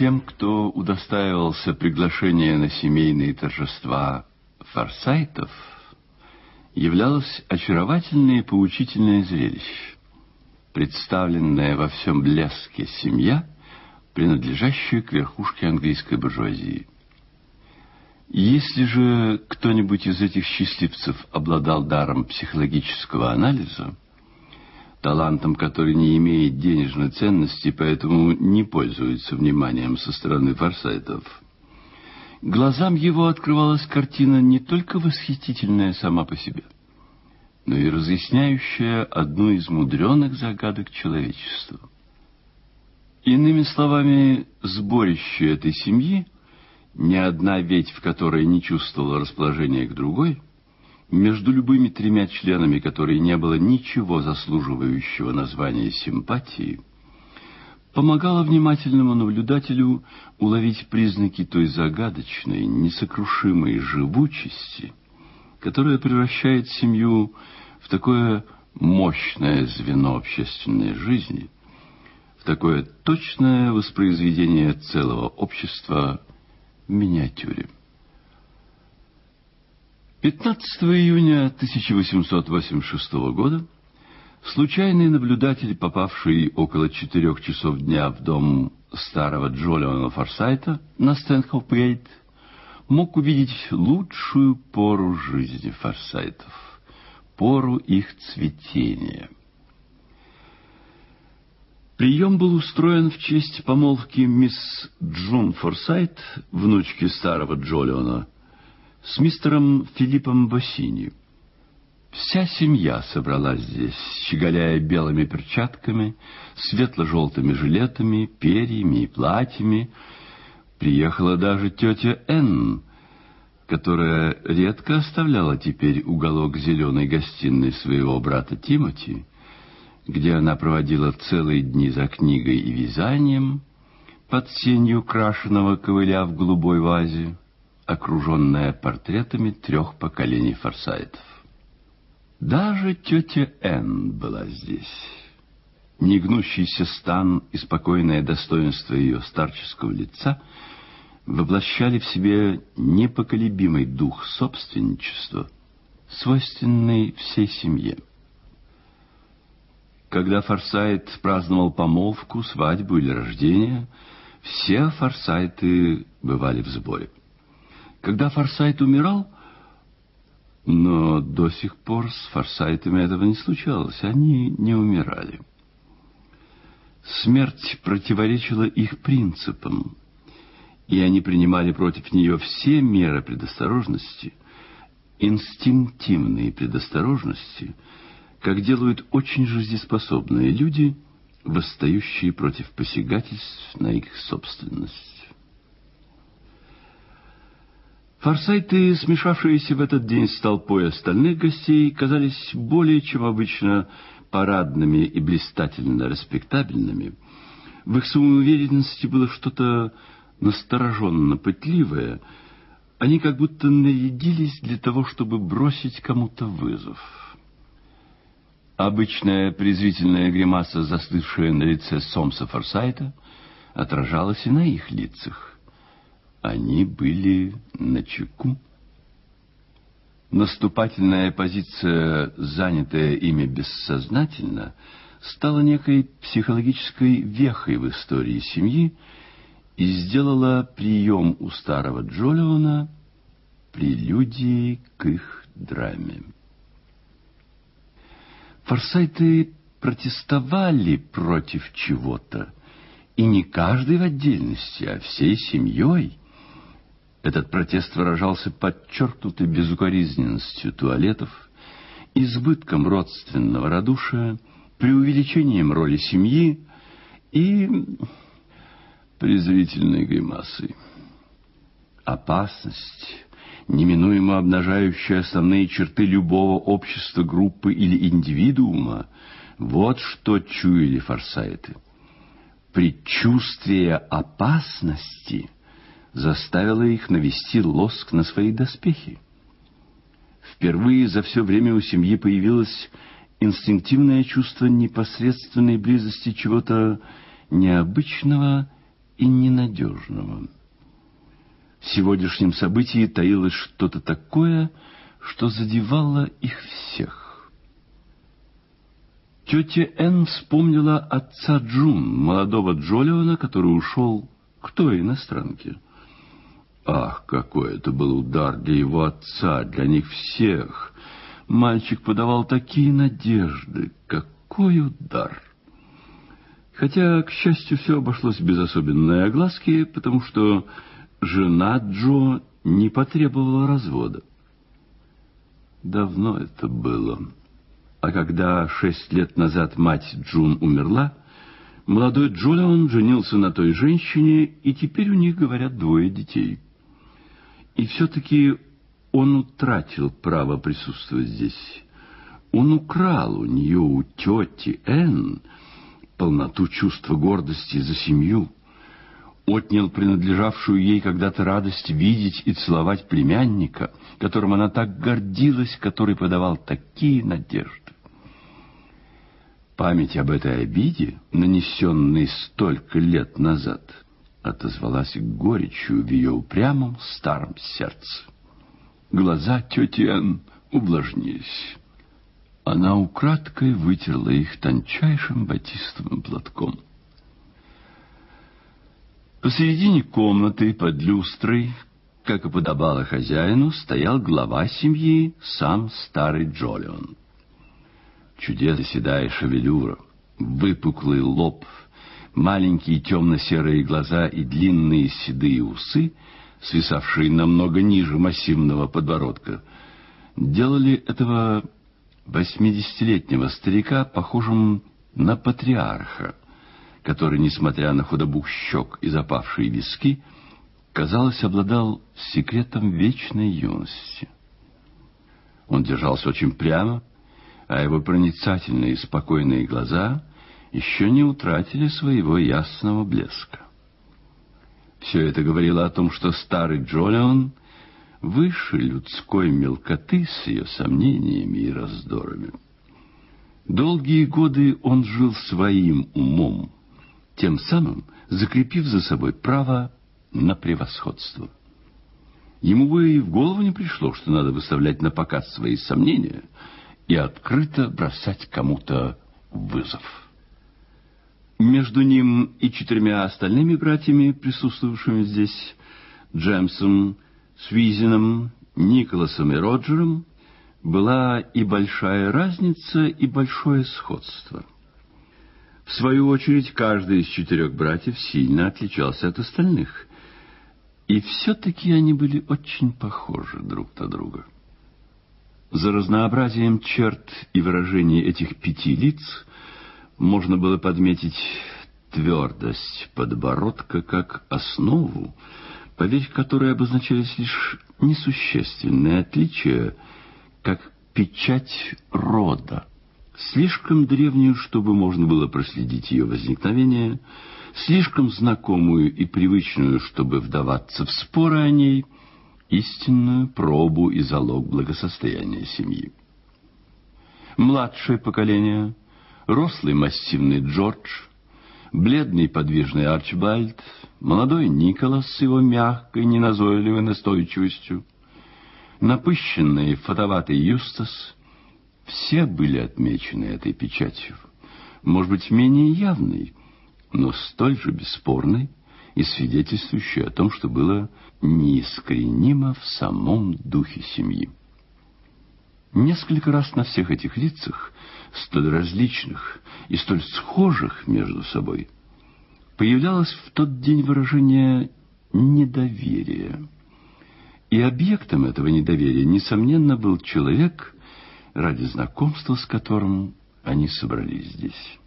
Тем, кто удостаивался приглашения на семейные торжества форсайтов, являлось очаровательное и поучительное зрелище. Представленная во всем блеске семья, принадлежащая к верхушке английской буржуазии. Если же кто-нибудь из этих счастливцев обладал даром психологического анализа, талантом, который не имеет денежной ценности, поэтому не пользуется вниманием со стороны форсайтов. Глазам его открывалась картина не только восхитительная сама по себе, но и разъясняющая одну из мудреных загадок человечества. Иными словами, сборище этой семьи, ни одна ветвь в которой не чувствовала расположения к другой — между любыми тремя членами которой не было ничего заслуживающего названия симпатии, помогала внимательному наблюдателю уловить признаки той загадочной, несокрушимой живучести, которая превращает семью в такое мощное звено общественной жизни, в такое точное воспроизведение целого общества в миниатюре. 15 июня 1886 года случайный наблюдатель, попавший около четырех часов дня в дом старого Джолиона Форсайта на Стэнхоп-Гейт, мог увидеть лучшую пору жизни Форсайтов, пору их цветения. Прием был устроен в честь помолвки мисс Джун Форсайт, внучки старого Джолиона, с мистером Филиппом Бассини. Вся семья собралась здесь, щеголяя белыми перчатками, светло-желтыми жилетами, перьями и платьями. Приехала даже тетя Энн, которая редко оставляла теперь уголок зеленой гостиной своего брата Тимоти, где она проводила целые дни за книгой и вязанием, под сенью крашеного ковыля в голубой вазе окруженная портретами трех поколений форсайтов. Даже тетя Энн была здесь. Негнущийся стан и спокойное достоинство ее старческого лица воплощали в себе непоколебимый дух собственничества, свойственный всей семье. Когда Форсайт праздновал помолвку, свадьбу или рождение, все Форсайты бывали в сборе. Когда Форсайт умирал, но до сих пор с Форсайтами этого не случалось, они не умирали. Смерть противоречила их принципам, и они принимали против нее все меры предосторожности, инстинктивные предосторожности, как делают очень жизнеспособные люди, восстающие против посягательств на их собственность. Форсайты, смешавшиеся в этот день с толпой остальных гостей, казались более чем обычно парадными и блистательно респектабельными. В их самоуверенности было что-то настороженно пытливое. Они как будто нарядились для того, чтобы бросить кому-то вызов. Обычная презрительная гримаса, застывшая на лице Сомса Форсайта, отражалась и на их лицах. Они были на чеку. Наступательная позиция, занятая ими бессознательно, стала некой психологической вехой в истории семьи и сделала прием у старого Джолиона прелюдией к их драме. Форсайты протестовали против чего-то, и не каждый в отдельности, а всей семьей. Этот протест выражался подчеркнутой безукоризненностью туалетов, избытком родственного радушия, преувеличением роли семьи и презрительной гримасой. Опасность, неминуемо обнажающая основные черты любого общества, группы или индивидуума, вот что чуяли форсайты. Предчувствие опасности — заставила их навести лоск на свои доспехи. Впервые за все время у семьи появилось инстинктивное чувство непосредственной близости чего-то необычного и ненадежного. В сегодняшнем событии таилось что-то такое, что задевало их всех. Тетя Энн вспомнила отца Джун, молодого Джолиона, который ушел к той иностранке. Ах, какой это был удар для его отца, для них всех! Мальчик подавал такие надежды. Какой удар! Хотя, к счастью, все обошлось без особенной огласки, потому что жена Джо не потребовала развода. Давно это было. А когда шесть лет назад мать Джун умерла, молодой Джулиан женился на той женщине, и теперь у них, говорят, двое детей. И все-таки он утратил право присутствовать здесь. Он украл у нее, у тети Энн, полноту чувства гордости за семью, отнял принадлежавшую ей когда-то радость видеть и целовать племянника, которым она так гордилась, который подавал такие надежды. Память об этой обиде, нанесенной столько лет назад, отозвалась горечью в ее упрямом старом сердце. Глаза тети Энн увлажнились. Она украдкой вытерла их тончайшим батистовым платком. Посередине комнаты под люстрой, как и подобало хозяину, стоял глава семьи, сам старый Джолион. Чудесно седая шевелюра, выпуклый лоб, маленькие темно-серые глаза и длинные седые усы, свисавшие намного ниже массивного подбородка, делали этого восьмидесятилетнего старика, похожим на патриарха, который, несмотря на худобу щек и запавшие виски, казалось, обладал секретом вечной юности. Он держался очень прямо, а его проницательные спокойные глаза еще не утратили своего ясного блеска. Все это говорило о том, что старый Джолион выше людской мелкоты с ее сомнениями и раздорами. Долгие годы он жил своим умом, тем самым закрепив за собой право на превосходство. Ему бы и в голову не пришло, что надо выставлять на показ свои сомнения и открыто бросать кому-то вызов. Между ним и четырьмя остальными братьями, присутствовавшими здесь, Джемсом, с Визином, Николасом и Роджером была и большая разница, и большое сходство. В свою очередь, каждый из четырех братьев сильно отличался от остальных, и все-таки они были очень похожи друг на друга. За разнообразием черт и выражений этих пяти лиц можно было подметить твердость подбородка как основу, поверх которой обозначались лишь несущественные отличия, как печать рода, слишком древнюю, чтобы можно было проследить ее возникновение, слишком знакомую и привычную, чтобы вдаваться в споры о ней, истинную пробу и залог благосостояния семьи. Младшее поколение, рослый массивный Джордж — бледный подвижный Арчибальд, молодой Николас с его мягкой, неназойливой настойчивостью, напыщенный фотоватый Юстас, все были отмечены этой печатью, может быть, менее явной, но столь же бесспорной и свидетельствующей о том, что было неискоренимо в самом духе семьи. Несколько раз на всех этих лицах столь различных и столь схожих между собой, появлялось в тот день выражение недоверия. И объектом этого недоверия, несомненно, был человек, ради знакомства с которым они собрались здесь.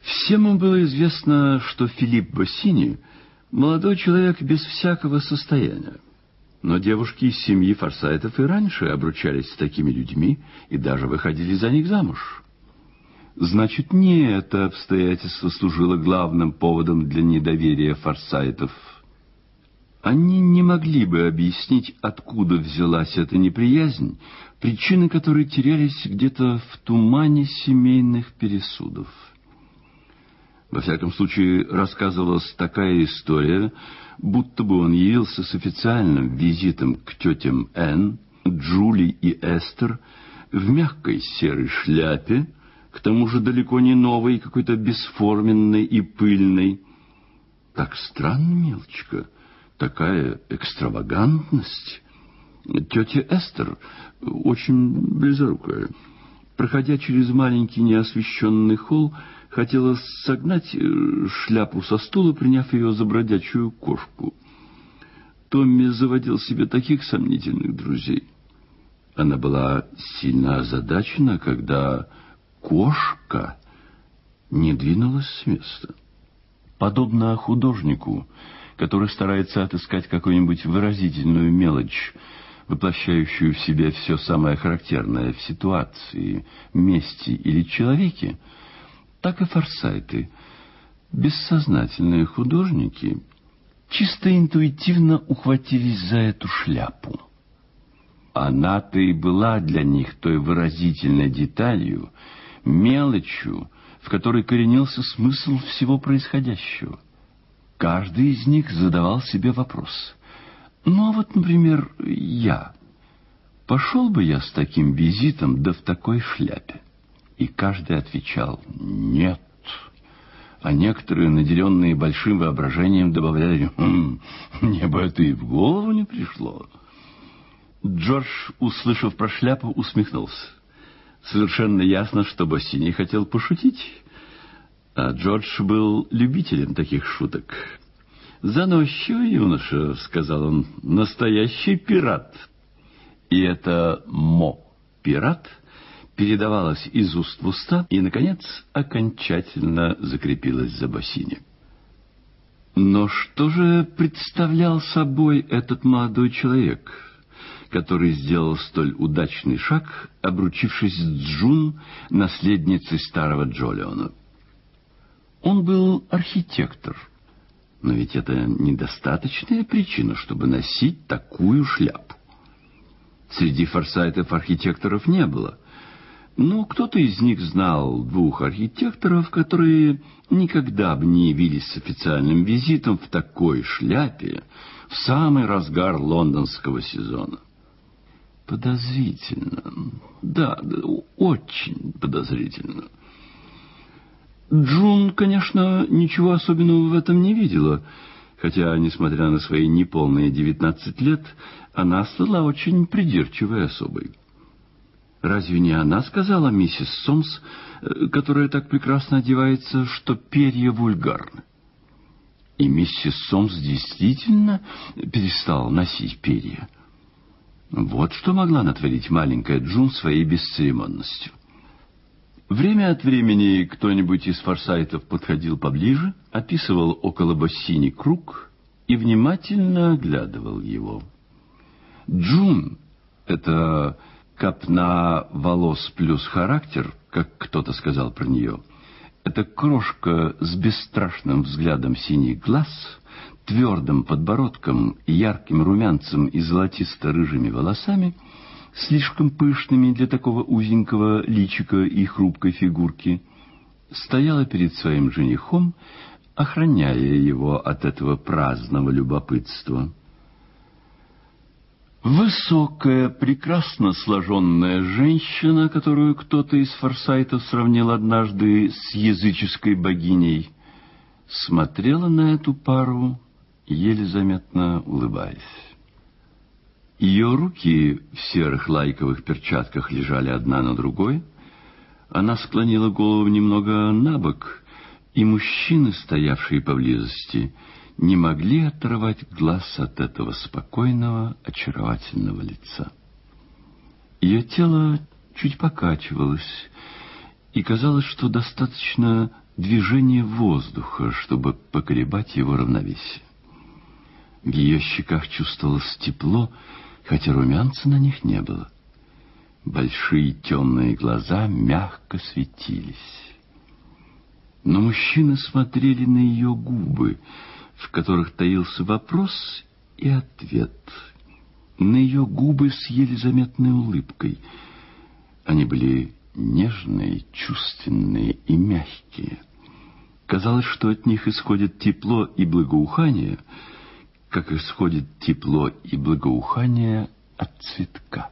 Всем им было известно, что Филипп Бассини — молодой человек без всякого состояния. Но девушки из семьи Форсайтов и раньше обручались с такими людьми и даже выходили за них замуж. Значит, не это обстоятельство служило главным поводом для недоверия Форсайтов. Они не могли бы объяснить, откуда взялась эта неприязнь, причины которой терялись где-то в тумане семейных пересудов. Во всяком случае, рассказывалась такая история, будто бы он явился с официальным визитом к тетям Энн, Джули и Эстер в мягкой серой шляпе, к тому же далеко не новой, какой-то бесформенной и пыльной. Так странно, мелочка, такая экстравагантность. Тетя Эстер очень близорукая. Проходя через маленький неосвещенный холл, хотела согнать э, шляпу со стула, приняв ее за бродячую кошку. Томми заводил себе таких сомнительных друзей. Она была сильно озадачена, когда кошка не двинулась с места. Подобно художнику, который старается отыскать какую-нибудь выразительную мелочь, воплощающую в себе все самое характерное в ситуации, месте или человеке, так и форсайты, бессознательные художники, чисто интуитивно ухватились за эту шляпу. Она-то и была для них той выразительной деталью, мелочью, в которой коренился смысл всего происходящего. Каждый из них задавал себе вопрос. Ну, а вот, например, я. Пошел бы я с таким визитом, да в такой шляпе? И каждый отвечал «нет». А некоторые, наделенные большим воображением, добавляли «Хм, мне бы это и в голову не пришло». Джордж, услышав про шляпу, усмехнулся. Совершенно ясно, что Боссини хотел пошутить. А Джордж был любителем таких шуток. «Заносчивый юноша», — сказал он, — «настоящий пират». И это «мо» — пират передавалось из уст в уста и, наконец, окончательно закрепилось за Боссини. Но что же представлял собой этот молодой человек — который сделал столь удачный шаг, обручившись с Джун, наследницей старого Джолиона. Он был архитектор, но ведь это недостаточная причина, чтобы носить такую шляпу. Среди форсайтов архитекторов не было, но кто-то из них знал двух архитекторов, которые никогда бы не явились с официальным визитом в такой шляпе в самый разгар лондонского сезона. Подозрительно. Да, да, очень подозрительно. Джун, конечно, ничего особенного в этом не видела, хотя, несмотря на свои неполные девятнадцать лет, она стала очень придирчивой особой. Разве не она сказала миссис Сомс, э, которая так прекрасно одевается, что перья вульгарны? И миссис Сомс действительно перестала носить перья. Вот что могла натворить маленькая Джун своей бесцеремонностью. Время от времени кто-нибудь из форсайтов подходил поближе, описывал около Боссини круг и внимательно оглядывал его. Джун — это копна волос плюс характер, как кто-то сказал про нее. Это крошка с бесстрашным взглядом синих глаз — твердым подбородком, ярким румянцем и золотисто-рыжими волосами, слишком пышными для такого узенького личика и хрупкой фигурки, стояла перед своим женихом, охраняя его от этого праздного любопытства. Высокая, прекрасно сложенная женщина, которую кто-то из форсайтов сравнил однажды с языческой богиней, смотрела на эту пару еле заметно улыбаясь. Ее руки в серых лайковых перчатках лежали одна на другой. Она склонила голову немного на бок, и мужчины, стоявшие поблизости, не могли оторвать глаз от этого спокойного, очаровательного лица. Ее тело чуть покачивалось, и казалось, что достаточно движения воздуха, чтобы поколебать его равновесие. В ее щеках чувствовалось тепло, хотя румянца на них не было. Большие темные глаза мягко светились. Но мужчины смотрели на ее губы, в которых таился вопрос и ответ. На ее губы с еле заметной улыбкой. Они были нежные, чувственные и мягкие. Казалось, что от них исходит тепло и благоухание, как исходит тепло и благоухание от цветка.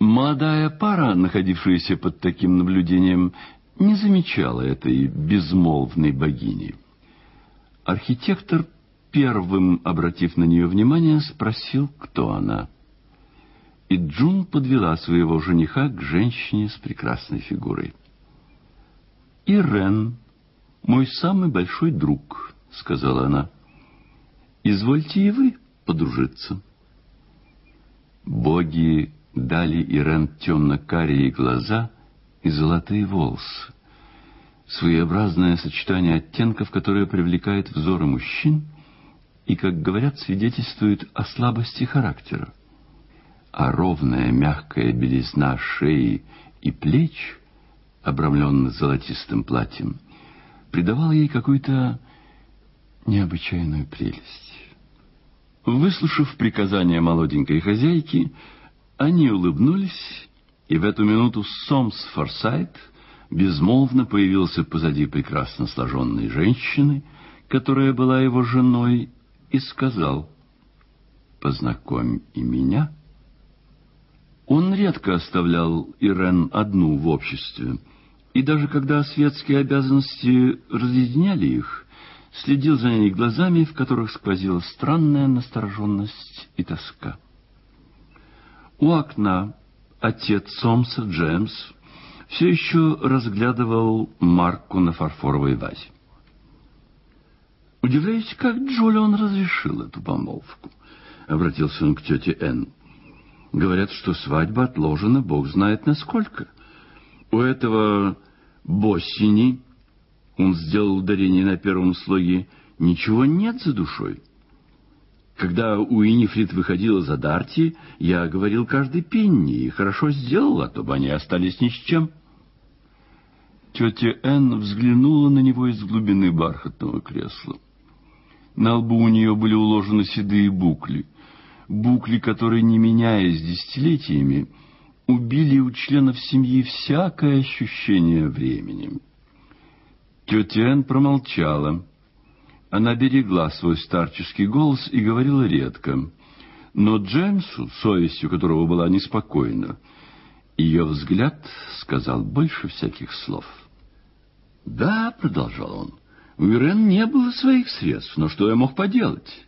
Молодая пара, находившаяся под таким наблюдением, не замечала этой безмолвной богини. Архитектор, первым обратив на нее внимание, спросил, кто она. И Джун подвела своего жениха к женщине с прекрасной фигурой. «Ирен, мой самый большой друг», — сказала она. «Извольте и вы подружиться». Боги дали Ирен темно-карие глаза и золотые волосы. Своеобразное сочетание оттенков, которое привлекает взоры мужчин и, как говорят, свидетельствует о слабости характера. А ровная мягкая белизна шеи и плеч, обрамленных золотистым платьем, придавала ей какую-то необычайную прелесть. Выслушав приказания молоденькой хозяйки, они улыбнулись, и в эту минуту Сомс Форсайт безмолвно появился позади прекрасно сложенной женщины, которая была его женой, и сказал «Познакомь и меня». Он редко оставлял Ирен одну в обществе, и даже когда светские обязанности разъединяли их, следил за ней глазами, в которых сквозила странная настороженность и тоска. У окна отец Сомса, Джеймс, все еще разглядывал марку на фарфоровой вазе. «Удивляюсь, как Джулиан разрешил эту помолвку?» — обратился он к тете Энн. «Говорят, что свадьба отложена, бог знает насколько. У этого Боссини, он сделал ударение на первом слоге, ничего нет за душой. Когда Уинифрид выходила за Дарти, я говорил каждый пенни, и хорошо сделал, а то бы они остались ни с чем. Тетя Энн взглянула на него из глубины бархатного кресла. На лбу у нее были уложены седые букли. Букли, которые, не меняясь десятилетиями, убили у членов семьи всякое ощущение времени. Тетя Энн промолчала. Она берегла свой старческий голос и говорила редко. Но Джеймсу, совестью которого была неспокойна, ее взгляд сказал больше всяких слов. «Да», — продолжал он, — «у Ирен не было своих средств, но что я мог поделать?»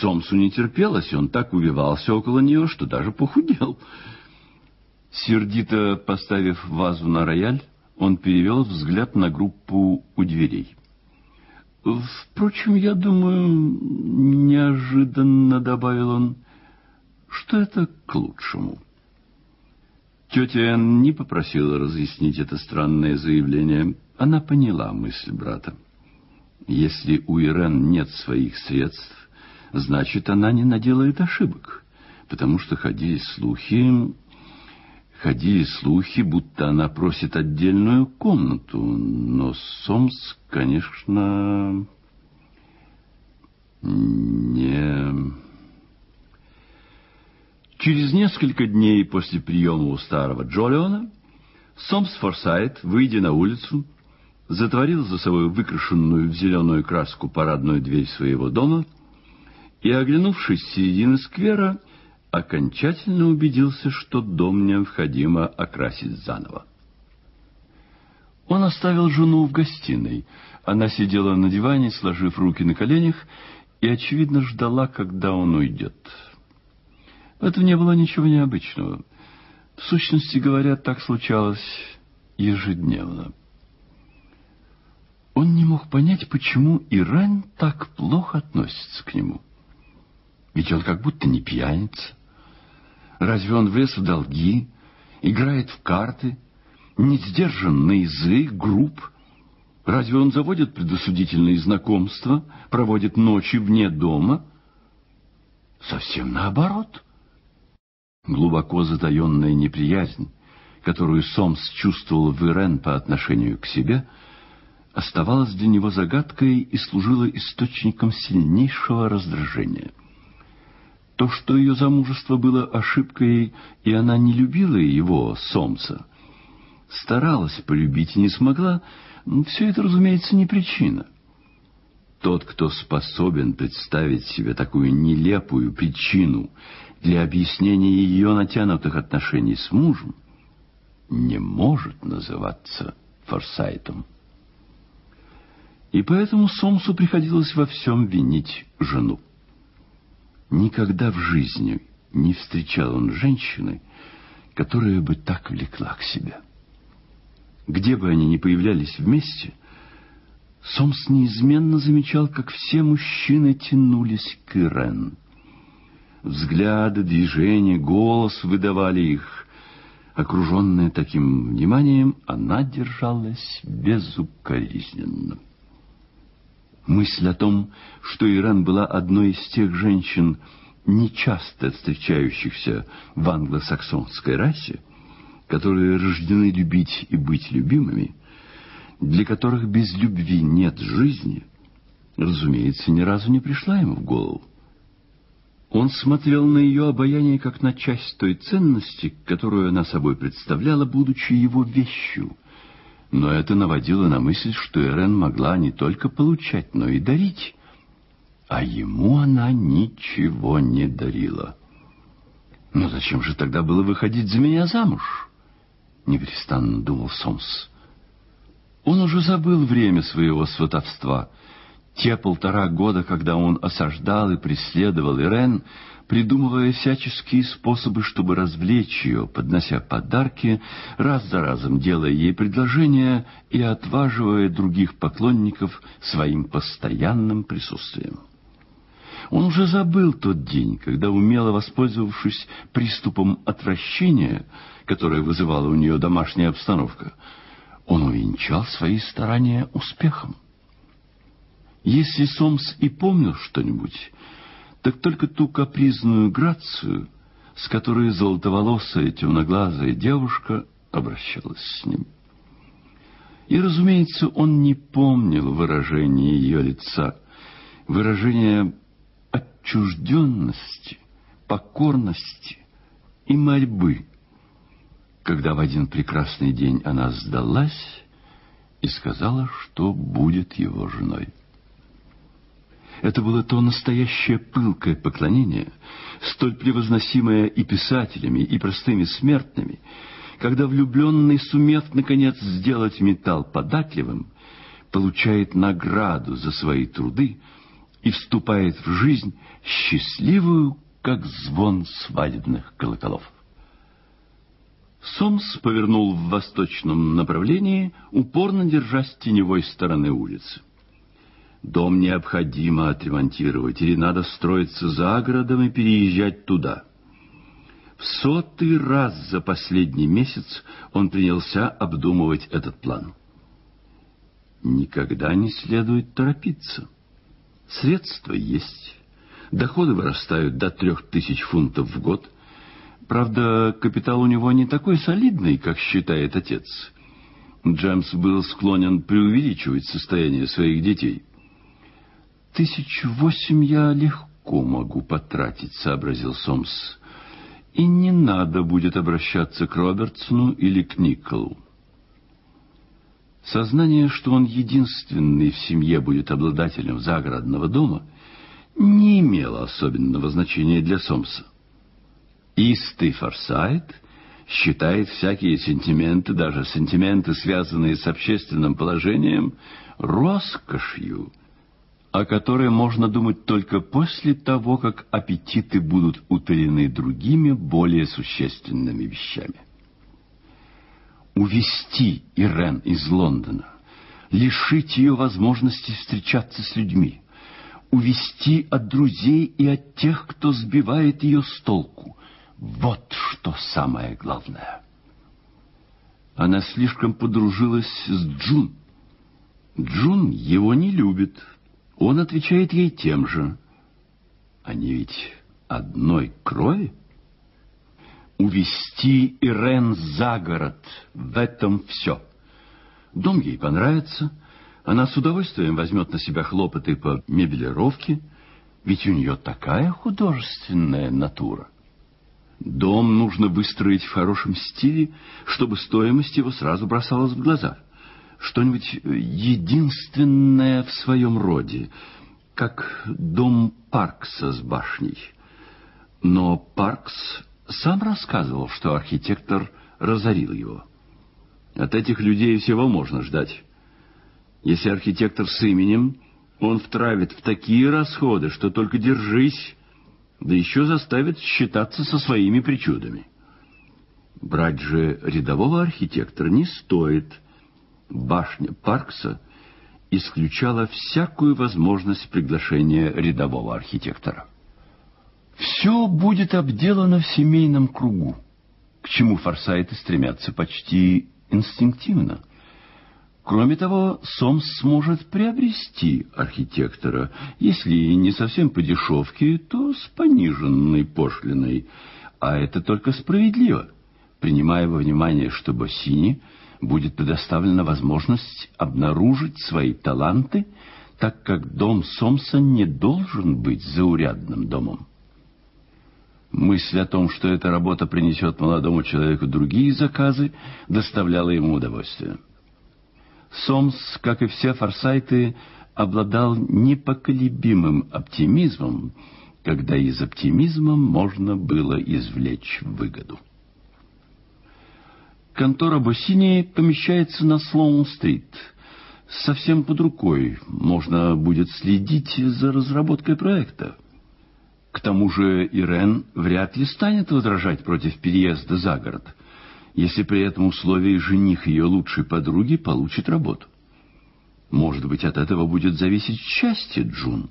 Сомсу не терпелось, и он так увивался около нее, что даже похудел. Сердито поставив вазу на рояль, он перевел взгляд на группу у дверей. Впрочем, я думаю, неожиданно добавил он, что это к лучшему. Тетя Энн не попросила разъяснить это странное заявление. Она поняла мысль брата. Если у Ирен нет своих средств, значит, она не наделает ошибок, потому что ходили слухи, Ходили слухи, будто она просит отдельную комнату, но Сомс, конечно, не... Через несколько дней после приема у старого Джолиона Сомс Форсайт, выйдя на улицу, затворил за собой выкрашенную в зеленую краску парадную дверь своего дома и, оглянувшись с середины сквера, окончательно убедился, что дом необходимо окрасить заново. Он оставил жену в гостиной. Она сидела на диване, сложив руки на коленях, и, очевидно, ждала, когда он уйдет. В этом не было ничего необычного. В сущности говоря, так случалось ежедневно. Он не мог понять, почему Иран так плохо относится к нему. Ведь он как будто не пьяница. Разве он влез в долги, играет в карты, не сдержан на язык, груб? Разве он заводит предосудительные знакомства, проводит ночи вне дома? Совсем наоборот. Глубоко затаенная неприязнь, которую Сомс чувствовал в Ирен по отношению к себе, оставалась для него загадкой и служила источником сильнейшего раздражения — то, что ее замужество было ошибкой, и она не любила его, Сомса, старалась полюбить и не смогла, все это, разумеется, не причина. Тот, кто способен представить себе такую нелепую причину для объяснения ее натянутых отношений с мужем, не может называться Форсайтом. И поэтому Сомсу приходилось во всем винить жену. Никогда в жизни не встречал он женщины, которая бы так влекла к себе. Где бы они ни появлялись вместе, Сомс неизменно замечал, как все мужчины тянулись к Ирен. Взгляды, движения, голос выдавали их. Окруженная таким вниманием, она держалась безукоризненно. Мысль о том, что Ирен была одной из тех женщин, нечасто встречающихся в англосаксонской расе, которые рождены любить и быть любимыми, для которых без любви нет жизни, разумеется, ни разу не пришла ему в голову. Он смотрел на ее обаяние как на часть той ценности, которую она собой представляла, будучи его вещью. Но это наводило на мысль, что Эрен могла не только получать, но и дарить а ему она ничего не дарила. «Но зачем же тогда было выходить за меня замуж?» — непрестанно думал Сомс. Он уже забыл время своего сватовства. Те полтора года, когда он осаждал и преследовал Ирен, придумывая всяческие способы, чтобы развлечь ее, поднося подарки, раз за разом делая ей предложения и отваживая других поклонников своим постоянным присутствием. Он уже забыл тот день, когда, умело воспользовавшись приступом отвращения, которое вызывала у нее домашняя обстановка, он увенчал свои старания успехом. Если Сомс и помнил что-нибудь, так только ту капризную грацию, с которой золотоволосая темноглазая девушка обращалась с ним. И, разумеется, он не помнил выражения ее лица, выражения отчужденности, покорности и мольбы, когда в один прекрасный день она сдалась и сказала, что будет его женой. Это было то настоящее пылкое поклонение, столь превозносимое и писателями, и простыми смертными, когда влюбленный, сумев, наконец, сделать металл податливым, получает награду за свои труды — и вступает в жизнь счастливую, как звон свадебных колоколов. Сомс повернул в восточном направлении, упорно держась теневой стороны улицы. Дом необходимо отремонтировать, или надо строиться за городом и переезжать туда. В сотый раз за последний месяц он принялся обдумывать этот план. Никогда не следует торопиться. Средства есть. Доходы вырастают до трех тысяч фунтов в год. Правда, капитал у него не такой солидный, как считает отец. Джемс был склонен преувеличивать состояние своих детей. «Тысяч восемь я легко могу потратить», — сообразил Сомс. «И не надо будет обращаться к Робертсону или к Николу. Сознание, что он единственный в семье будет обладателем загородного дома, не имело особенного значения для Сомса. Истый Форсайт считает всякие сентименты, даже сентименты, связанные с общественным положением, роскошью, о которой можно думать только после того, как аппетиты будут утолены другими, более существенными вещами увести Ирен из Лондона, лишить ее возможности встречаться с людьми, увести от друзей и от тех, кто сбивает ее с толку. Вот что самое главное. Она слишком подружилась с Джун. Джун его не любит. Он отвечает ей тем же. Они ведь одной крови увести Ирен за город. В этом все. Дом ей понравится. Она с удовольствием возьмет на себя хлопоты по мебелировке, ведь у нее такая художественная натура. Дом нужно выстроить в хорошем стиле, чтобы стоимость его сразу бросалась в глаза, что-нибудь единственное в своем роде, как дом Паркса с башней. Но Паркс сам рассказывал, что архитектор разорил его. От этих людей всего можно ждать. Если архитектор с именем, он втравит в такие расходы, что только держись, да еще заставит считаться со своими причудами. Брать же рядового архитектора не стоит. Башня Паркса исключала всякую возможность приглашения рядового архитектора. Все будет обделано в семейном кругу, к чему форсайты стремятся почти инстинктивно. Кроме того, Сомс сможет приобрести архитектора, если не совсем по дешевке, то с пониженной пошлиной, а это только справедливо, принимая во внимание, что Боссини будет предоставлена возможность обнаружить свои таланты, так как дом Сомса не должен быть заурядным домом. Мысль о том, что эта работа принесет молодому человеку другие заказы, доставляла ему удовольствие. Сомс, как и все форсайты, обладал непоколебимым оптимизмом, когда из оптимизма можно было извлечь выгоду. Контора Боссини помещается на Слоун-стрит. Совсем под рукой можно будет следить за разработкой проекта. К тому же Ирен вряд ли станет возражать против переезда за город, если при этом условии жених ее лучшей подруги получит работу. Может быть, от этого будет зависеть счастье Джун.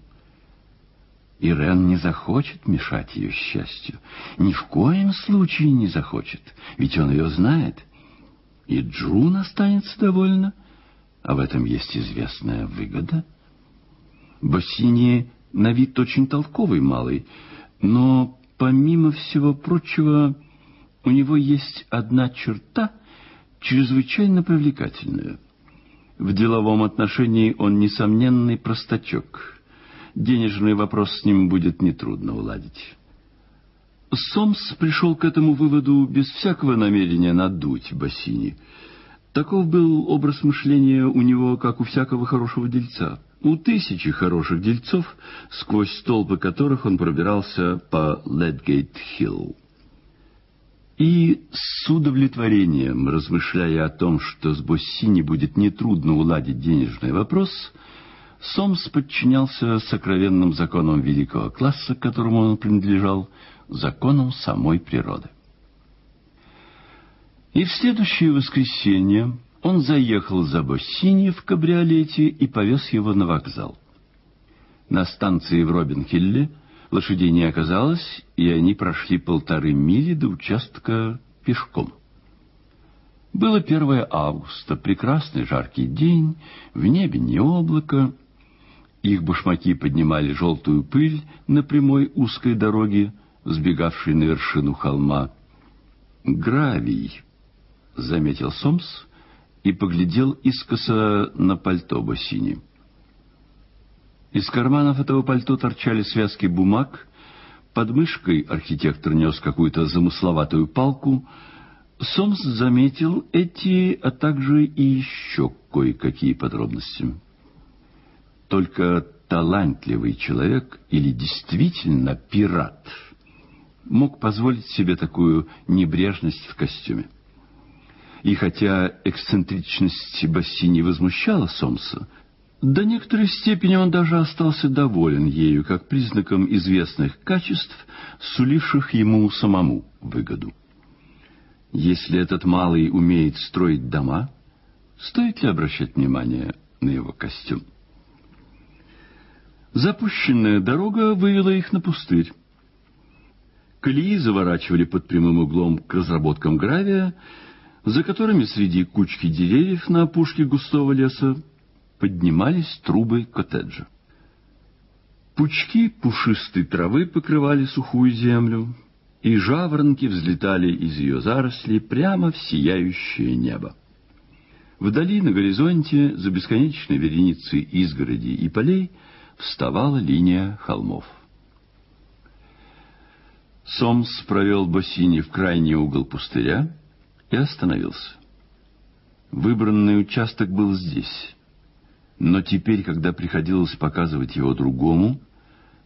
Ирен не захочет мешать ее счастью. Ни в коем случае не захочет, ведь он ее знает. И Джун останется довольна, а в этом есть известная выгода. Бассини на вид очень толковый малый, но, помимо всего прочего, у него есть одна черта, чрезвычайно привлекательная. В деловом отношении он несомненный простачок. Денежный вопрос с ним будет нетрудно уладить. Сомс пришел к этому выводу без всякого намерения надуть Бассини. Таков был образ мышления у него, как у всякого хорошего дельца — у тысячи хороших дельцов, сквозь столбы которых он пробирался по Ледгейт-Хилл. И с удовлетворением, размышляя о том, что с Боссини будет нетрудно уладить денежный вопрос, Сомс подчинялся сокровенным законам великого класса, к которому он принадлежал, законам самой природы. И в следующее воскресенье он заехал за Боссини в кабриолете и повез его на вокзал. На станции в Робинхилле лошадей не оказалось, и они прошли полторы мили до участка пешком. Было 1 августа, прекрасный жаркий день, в небе не облако. Их башмаки поднимали желтую пыль на прямой узкой дороге, сбегавшей на вершину холма. «Гравий», — заметил Сомс, — и поглядел искоса на пальто Бассини. Из карманов этого пальто торчали связки бумаг, под мышкой архитектор нес какую-то замысловатую палку. Сомс заметил эти, а также и еще кое-какие подробности. Только талантливый человек или действительно пират мог позволить себе такую небрежность в костюме. И хотя эксцентричность Бассини возмущала Сомса, до некоторой степени он даже остался доволен ею, как признаком известных качеств, суливших ему самому выгоду. Если этот малый умеет строить дома, стоит ли обращать внимание на его костюм? Запущенная дорога вывела их на пустырь. Колеи заворачивали под прямым углом к разработкам гравия, за которыми среди кучки деревьев на опушке густого леса поднимались трубы коттеджа. Пучки пушистой травы покрывали сухую землю, и жаворонки взлетали из ее зарослей прямо в сияющее небо. Вдали на горизонте, за бесконечной вереницей изгородей и полей, вставала линия холмов. Сомс провел Боссини в крайний угол пустыря, и остановился. Выбранный участок был здесь. Но теперь, когда приходилось показывать его другому,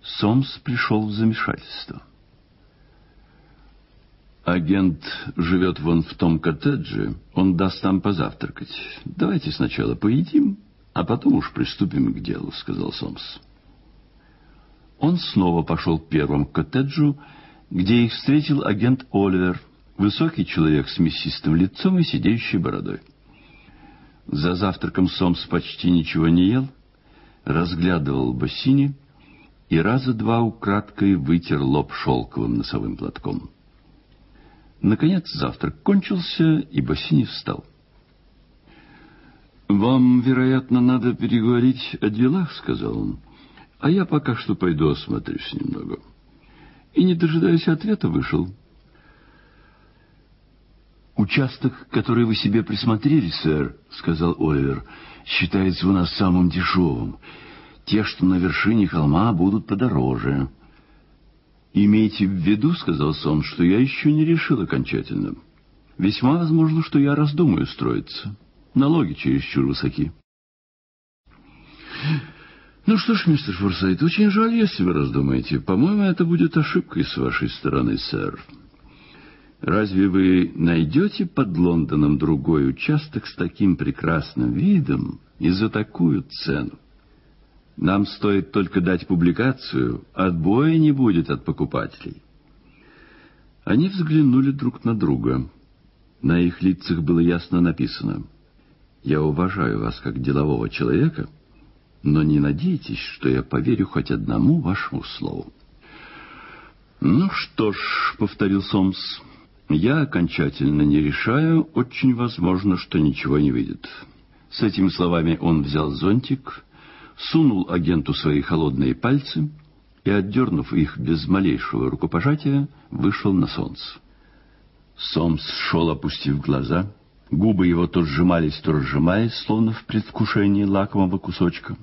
Сомс пришел в замешательство. Агент живет вон в том коттедже, он даст там позавтракать. Давайте сначала поедим, а потом уж приступим к делу, сказал Сомс. Он снова пошел первым к коттеджу, где их встретил агент Оливер, высокий человек с мясистым лицом и сидеющей бородой. За завтраком Сомс почти ничего не ел, разглядывал бассейни и раза два украдкой вытер лоб шелковым носовым платком. Наконец завтрак кончился, и Бассини встал. «Вам, вероятно, надо переговорить о делах», — сказал он. «А я пока что пойду осмотрюсь немного». И, не дожидаясь ответа, вышел. «Участок, который вы себе присмотрели, сэр, — сказал Оливер, — считается у нас самым дешевым. Те, что на вершине холма, будут подороже». «Имейте в виду, — сказал Сон, — что я еще не решил окончательно. Весьма возможно, что я раздумаю строиться. Налоги чересчур высоки». «Ну что ж, мистер Форсайт, очень жаль, если вы раздумаете. По-моему, это будет ошибкой с вашей стороны, сэр». Разве вы найдете под Лондоном другой участок с таким прекрасным видом и за такую цену? Нам стоит только дать публикацию, отбоя не будет от покупателей. Они взглянули друг на друга. На их лицах было ясно написано «Я уважаю вас как делового человека, но не надейтесь, что я поверю хоть одному вашему слову». «Ну что ж», — повторил Сомс, — я окончательно не решаю, очень возможно, что ничего не выйдет. С этими словами он взял зонтик, сунул агенту свои холодные пальцы и, отдернув их без малейшего рукопожатия, вышел на солнце. Сомс шел, опустив глаза. Губы его то сжимались, то разжимаясь, словно в предвкушении лакомого кусочка.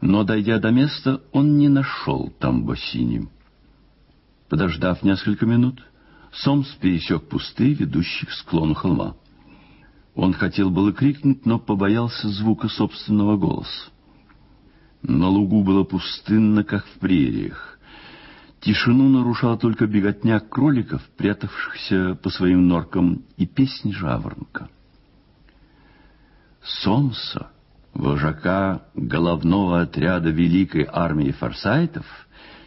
Но, дойдя до места, он не нашел там Бассини. Подождав несколько минут, Сомс пересек пусты, ведущие к склону холма. Он хотел было крикнуть, но побоялся звука собственного голоса. На лугу было пустынно, как в прериях. Тишину нарушала только беготня кроликов, прятавшихся по своим норкам, и песни жаворонка. Сомса, вожака головного отряда великой армии форсайтов,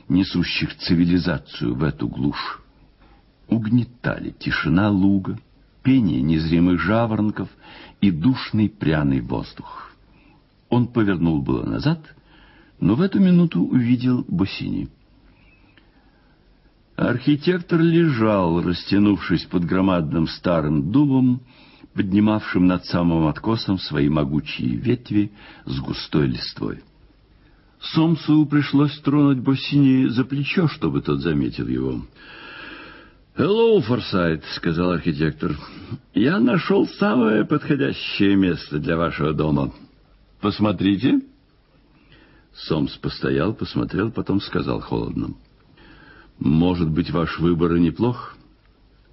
несущих цивилизацию в эту глушь, угнетали тишина луга, пение незримых жаворонков и душный пряный воздух. Он повернул было назад, но в эту минуту увидел Босини. Архитектор лежал, растянувшись под громадным старым дубом, поднимавшим над самым откосом свои могучие ветви с густой листвой. Сомсу пришлось тронуть Боссини за плечо, чтобы тот заметил его. «Hello, Форсайт», — сказал архитектор. «Я нашел самое подходящее место для вашего дома. Посмотрите». Сомс постоял, посмотрел, потом сказал холодно. «Может быть, ваш выбор и неплох,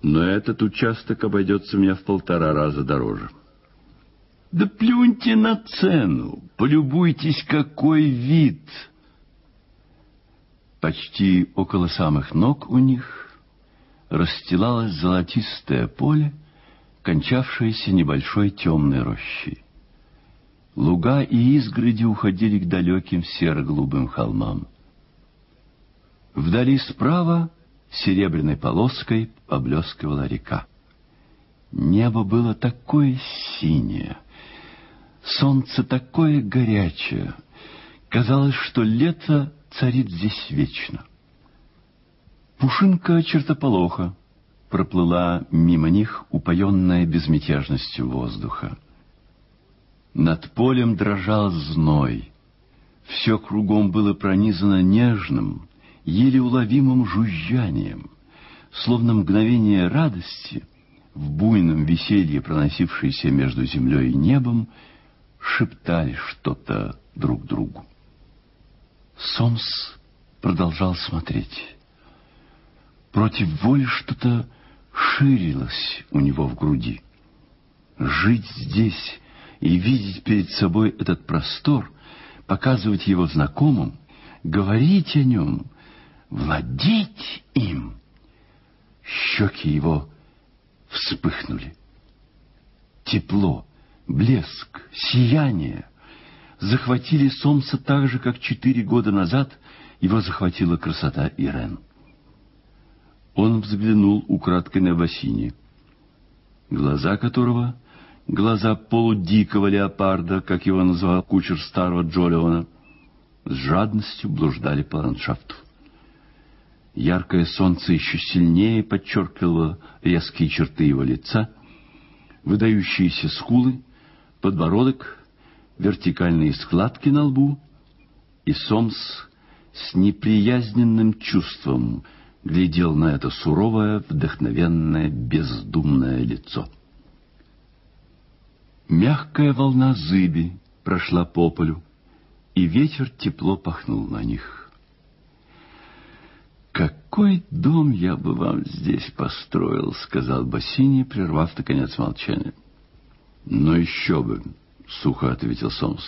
но этот участок обойдется мне в полтора раза дороже». «Да плюньте на цену, полюбуйтесь, какой вид!» Почти около самых ног у них расстилалось золотистое поле, кончавшееся небольшой темной рощей. Луга и изгороди уходили к далеким серо-голубым холмам. Вдали справа серебряной полоской поблескивала река. Небо было такое синее, солнце такое горячее. Казалось, что лето царит здесь вечно. Пушинка чертополоха проплыла мимо них, упоенная безмятежностью воздуха. Над полем дрожал зной. Все кругом было пронизано нежным, еле уловимым жужжанием, словно мгновение радости в буйном веселье, проносившееся между землей и небом, шептали что-то друг другу. Сомс продолжал смотреть. Против воли что-то ширилось у него в груди. Жить здесь и видеть перед собой этот простор, показывать его знакомым, говорить о нем, владеть им. Щеки его вспыхнули. Тепло, блеск, сияние захватили Сомса так же, как четыре года назад его захватила красота Ирен. Он взглянул украдкой на Васини, глаза которого, глаза полудикого леопарда, как его назвал кучер старого Джолиона, с жадностью блуждали по ландшафту. Яркое солнце еще сильнее подчеркивало резкие черты его лица, выдающиеся скулы, подбородок, вертикальные складки на лбу, и Сомс с неприязненным чувством глядел на это суровое, вдохновенное, бездумное лицо. Мягкая волна зыби прошла по полю, и ветер тепло пахнул на них. «Какой дом я бы вам здесь построил», — сказал Бассини, прервав, наконец, молчание. «Ну еще бы», — сухо ответил Сомс.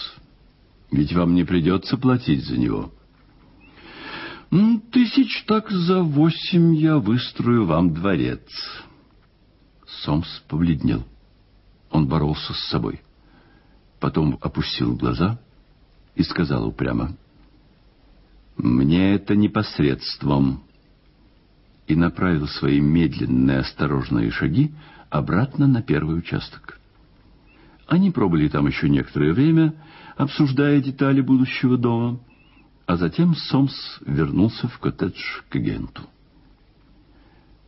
«Ведь вам не придется платить за него». «Тысяч так за восемь я выстрою вам дворец». Сомс побледнел. Он боролся с собой. Потом опустил глаза и сказал упрямо. «Мне это непосредством». И направил свои медленные осторожные шаги обратно на первый участок. Они пробыли там еще некоторое время, обсуждая детали будущего дома, а затем Сомс вернулся в коттедж к агенту.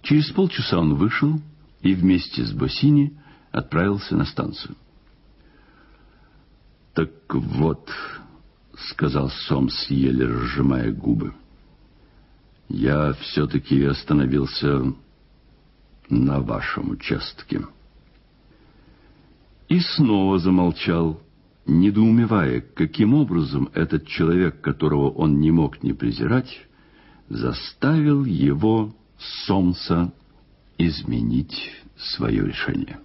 Через полчаса он вышел и вместе с Бассини отправился на станцию. «Так вот», — сказал Сомс, еле разжимая губы, — «я все-таки остановился на вашем участке». И снова замолчал, недоумевая, каким образом этот человек, которого он не мог не презирать, заставил его, Сомса, изменить свое решение.